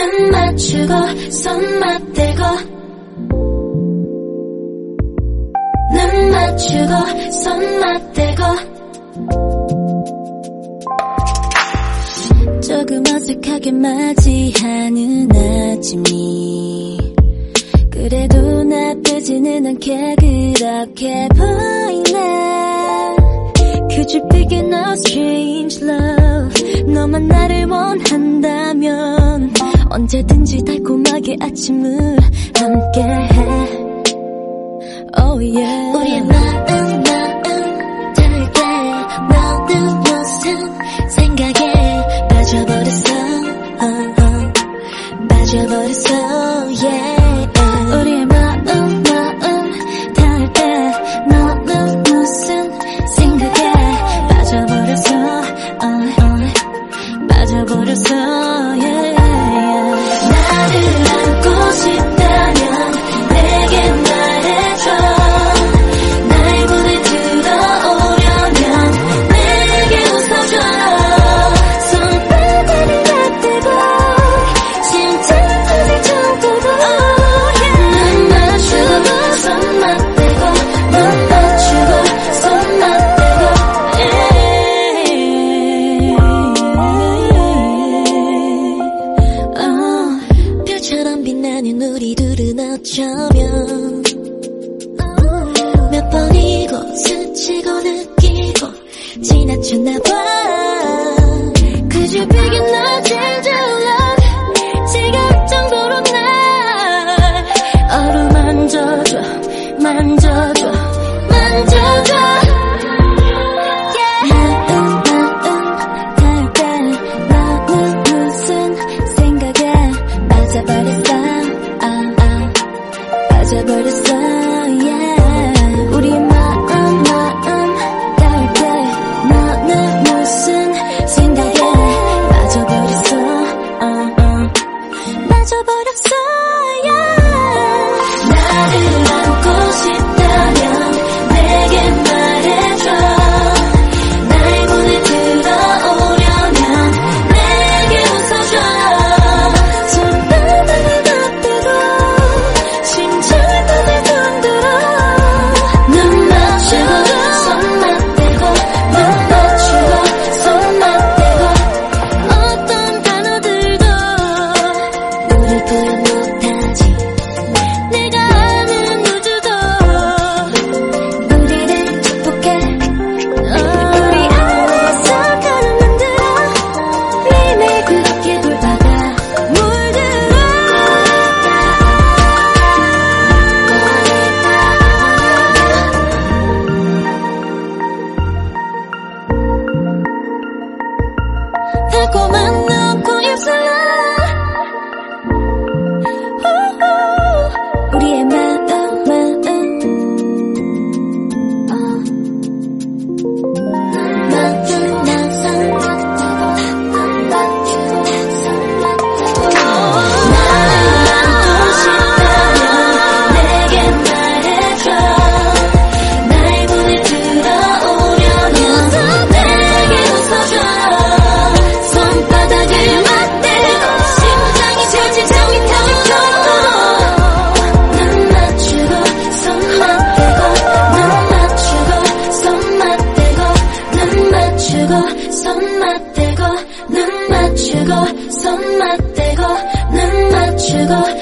눈 맞추고 손 맞대고. 눈 맞추고 손 맞대고. 조금 어색하게 맞이하는 아침이 그래도 나쁘지는 않게 그렇게 보이네. Could you pick out strange love? 너만 나를 원한다면 언제든지 달콤하게 아침을 함께해 oh yeah. 우리의 마음 마음 들게 너도 무슨 생각에 빠져버렸어 oh, oh. 빠져버렸어 yeah. 우리의 어쩌면 몇 번이고 스치고 느끼고 지나쳤나 봐. Could you be in a g e your love 지겨울 정도로 날 어루만져줘 만져줘. 있어 yeah 우리만 손 맞대고 눈 맞추고